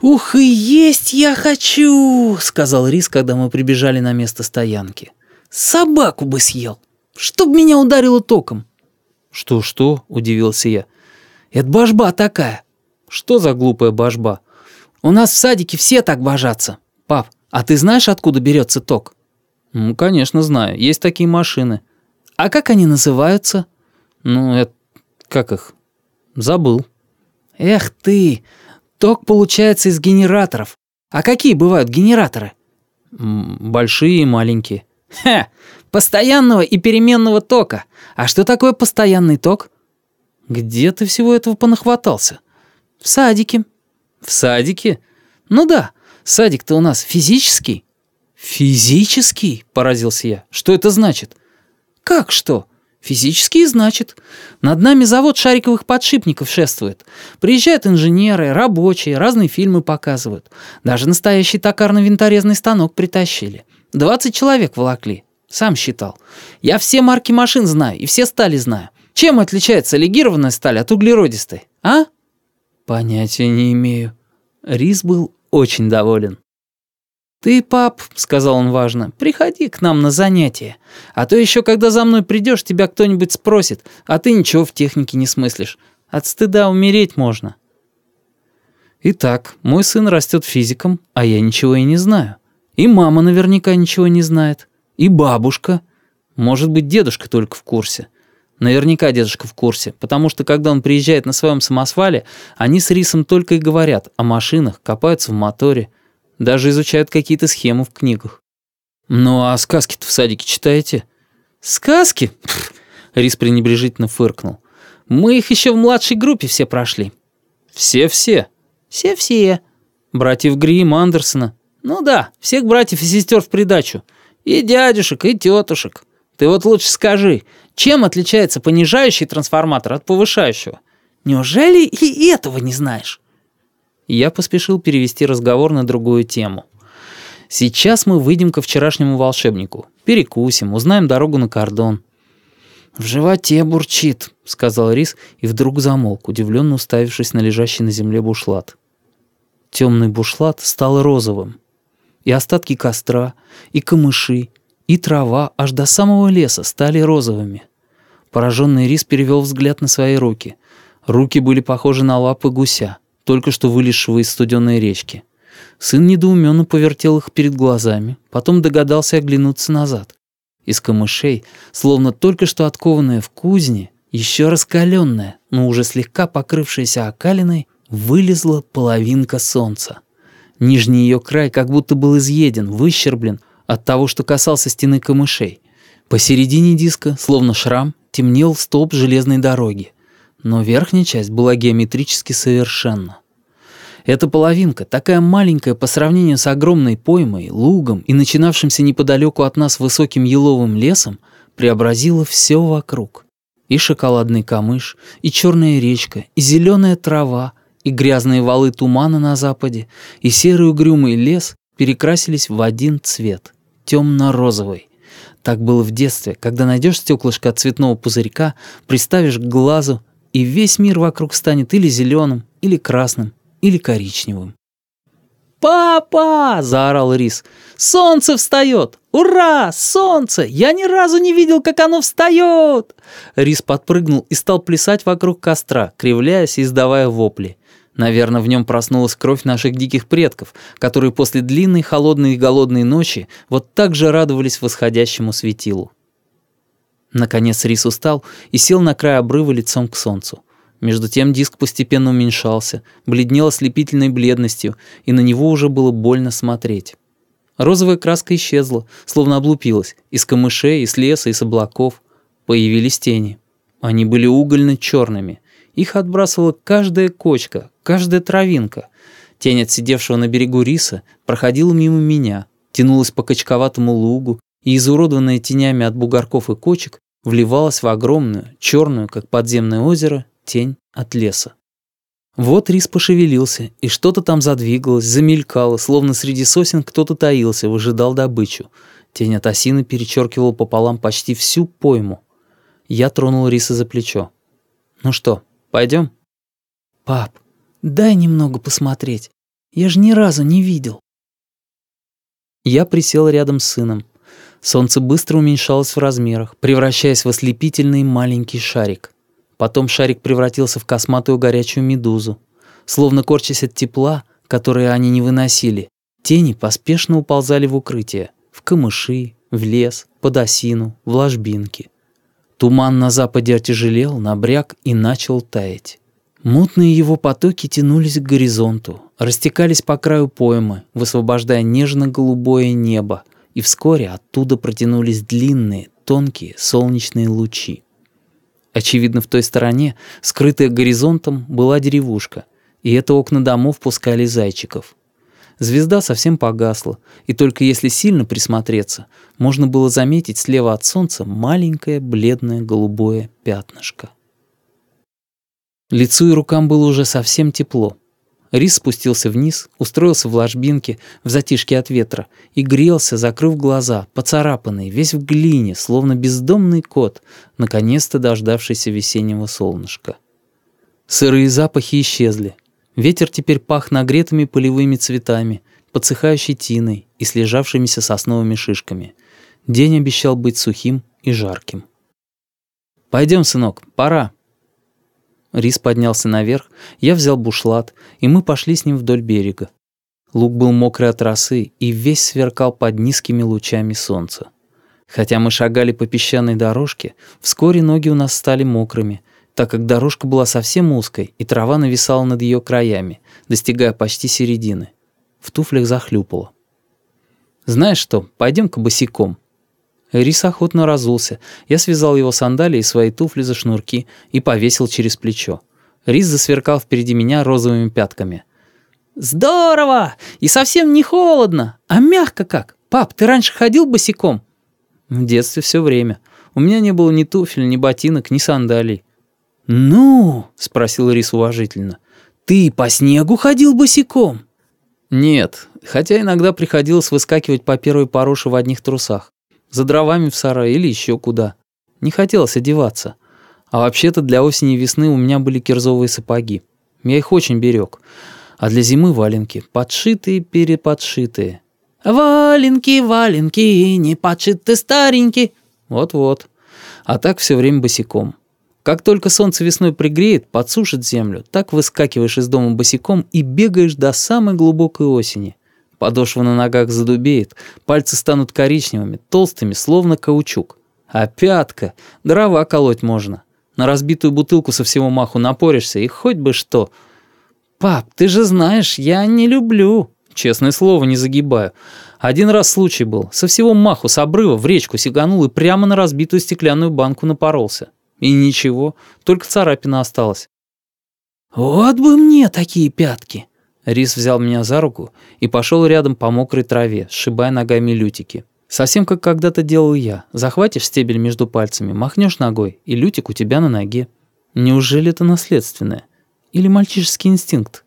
«Ух и есть я хочу!» — сказал Рис, когда мы прибежали на место стоянки. «Собаку бы съел! Чтоб меня ударило током!» «Что-что?» — удивился я. «Это божба такая!» «Что за глупая божба?» «У нас в садике все так божатся. Пап, а ты знаешь, откуда берется ток?» «Ну, конечно, знаю. Есть такие машины». «А как они называются?» «Ну, это... как их?» «Забыл». «Эх ты! Ток получается из генераторов. А какие бывают генераторы?» «Большие и маленькие». «Ха! Постоянного и переменного тока. А что такое постоянный ток?» «Где ты всего этого понахватался?» «В садике». «В садике?» «Ну да, садик-то у нас физический». «Физический?» — поразился я. «Что это значит?» «Как что? Физический значит. Над нами завод шариковых подшипников шествует. Приезжают инженеры, рабочие, разные фильмы показывают. Даже настоящий токарно-винторезный станок притащили. Двадцать человек волокли. Сам считал. Я все марки машин знаю и все стали знаю. Чем отличается легированная сталь от углеродистой, а? Понятия не имею. Рис был очень доволен. «Ты, пап», — сказал он важно, — «приходи к нам на занятия. А то еще, когда за мной придешь, тебя кто-нибудь спросит, а ты ничего в технике не смыслишь. От стыда умереть можно». Итак, мой сын растет физиком, а я ничего и не знаю. И мама наверняка ничего не знает. И бабушка. Может быть, дедушка только в курсе. Наверняка дедушка в курсе, потому что когда он приезжает на своем самосвале, они с Рисом только и говорят о машинах, копаются в моторе, даже изучают какие-то схемы в книгах. Ну а сказки-то в садике читаете? Сказки? Рис пренебрежительно фыркнул. Мы их еще в младшей группе все прошли. Все-все? Все-все. Братьев Грим, Андерсона. Ну да, всех братьев и сестер в придачу. И дядюшек, и тетушек. Ты вот лучше скажи, чем отличается понижающий трансформатор от повышающего? Неужели и этого не знаешь? Я поспешил перевести разговор на другую тему. Сейчас мы выйдем ко вчерашнему волшебнику. Перекусим, узнаем дорогу на кордон. «В животе бурчит», — сказал Рис и вдруг замолк, удивленно уставившись на лежащий на земле бушлат. Темный бушлат стал розовым. И остатки костра, и камыши, и трава аж до самого леса стали розовыми. Пораженный Рис перевел взгляд на свои руки. Руки были похожи на лапы гуся только что вылезшего из студенной речки. Сын недоуменно повертел их перед глазами, потом догадался оглянуться назад. Из камышей, словно только что откованная в кузне, еще раскаленная, но уже слегка покрывшаяся окалиной, вылезла половинка солнца. Нижний ее край как будто был изъеден, выщерблен от того, что касался стены камышей. Посередине диска, словно шрам, темнел столб железной дороги но верхняя часть была геометрически совершенна. Эта половинка, такая маленькая по сравнению с огромной поймой, лугом и начинавшимся неподалеку от нас высоким еловым лесом, преобразила все вокруг. И шоколадный камыш, и черная речка, и зеленая трава, и грязные валы тумана на западе, и серый угрюмый лес перекрасились в один цвет — темно-розовый. Так было в детстве, когда найдешь стеклышко от цветного пузырька, приставишь к глазу, и весь мир вокруг станет или зеленым, или красным, или коричневым. «Папа!» — заорал Рис. «Солнце встает! Ура! Солнце! Я ни разу не видел, как оно встает!» Рис подпрыгнул и стал плясать вокруг костра, кривляясь и издавая вопли. Наверное, в нем проснулась кровь наших диких предков, которые после длинной, холодной и голодной ночи вот так же радовались восходящему светилу. Наконец Рис устал и сел на край обрыва лицом к солнцу. Между тем диск постепенно уменьшался, бледнел ослепительной бледностью, и на него уже было больно смотреть. Розовая краска исчезла, словно облупилась, из камышей, из леса, из облаков. Появились тени. Они были угольно-черными. Их отбрасывала каждая кочка, каждая травинка. Тень от сидевшего на берегу риса проходила мимо меня, тянулась по качковатому лугу, и изуродованная тенями от бугорков и кочек вливалась в огромную, черную, как подземное озеро, тень от леса. Вот рис пошевелился, и что-то там задвигалось, замелькало, словно среди сосен кто-то таился, выжидал добычу. Тень от осины перечеркивала пополам почти всю пойму. Я тронул риса за плечо. «Ну что, пойдем?» «Пап, дай немного посмотреть. Я же ни разу не видел». Я присел рядом с сыном. Солнце быстро уменьшалось в размерах, превращаясь в ослепительный маленький шарик. Потом шарик превратился в косматую горячую медузу. Словно корчась от тепла, которое они не выносили, тени поспешно уползали в укрытие, в камыши, в лес, под осину, в ложбинки. Туман на западе отяжелел, набряк и начал таять. Мутные его потоки тянулись к горизонту, растекались по краю поймы, высвобождая нежно-голубое небо, и вскоре оттуда протянулись длинные, тонкие солнечные лучи. Очевидно, в той стороне, скрытая горизонтом, была деревушка, и это окна домов пускали зайчиков. Звезда совсем погасла, и только если сильно присмотреться, можно было заметить слева от солнца маленькое бледное голубое пятнышко. Лицу и рукам было уже совсем тепло. Рис спустился вниз, устроился в ложбинке, в затишке от ветра, и грелся, закрыв глаза, поцарапанный, весь в глине, словно бездомный кот, наконец-то дождавшийся весеннего солнышка. Сырые запахи исчезли, Ветер теперь пах нагретыми полевыми цветами, подсыхающей тиной и слежавшимися сосновыми шишками. День обещал быть сухим и жарким. «Пойдем, сынок, пора». Рис поднялся наверх, я взял бушлат, и мы пошли с ним вдоль берега. Луг был мокрый от росы и весь сверкал под низкими лучами солнца. Хотя мы шагали по песчаной дорожке, вскоре ноги у нас стали мокрыми, так как дорожка была совсем узкой, и трава нависала над ее краями, достигая почти середины. В туфлях захлюпало. «Знаешь что, пойдем-ка босиком». Рис охотно разулся. Я связал его сандалии и свои туфли за шнурки и повесил через плечо. Рис засверкал впереди меня розовыми пятками. «Здорово! И совсем не холодно, а мягко как. Пап, ты раньше ходил босиком?» «В детстве все время. У меня не было ни туфель, ни ботинок, ни сандалий. «Ну?» — спросил Рис уважительно. «Ты по снегу ходил босиком?» «Нет, хотя иногда приходилось выскакивать по первой пороше в одних трусах. За дровами в сарае или еще куда. Не хотелось одеваться. А вообще-то для осени и весны у меня были кирзовые сапоги. Я их очень берег. А для зимы валенки, подшитые-переподшитые. «Валенки, валенки, не подшиты старенькие». Вот-вот. А так все время босиком. Как только солнце весной пригреет, подсушит землю, так выскакиваешь из дома босиком и бегаешь до самой глубокой осени. Подошва на ногах задубеет, пальцы станут коричневыми, толстыми, словно каучук. А пятка, дрова колоть можно. На разбитую бутылку со всего маху напоришься, и хоть бы что. «Пап, ты же знаешь, я не люблю». Честное слово, не загибаю. Один раз случай был. Со всего маху с обрыва в речку сиганул и прямо на разбитую стеклянную банку напоролся. И ничего, только царапина осталась. «Вот бы мне такие пятки!» Рис взял меня за руку и пошел рядом по мокрой траве, сшибая ногами лютики. Совсем как когда-то делал я. Захватишь стебель между пальцами, махнешь ногой, и лютик у тебя на ноге. Неужели это наследственное? Или мальчишеский инстинкт?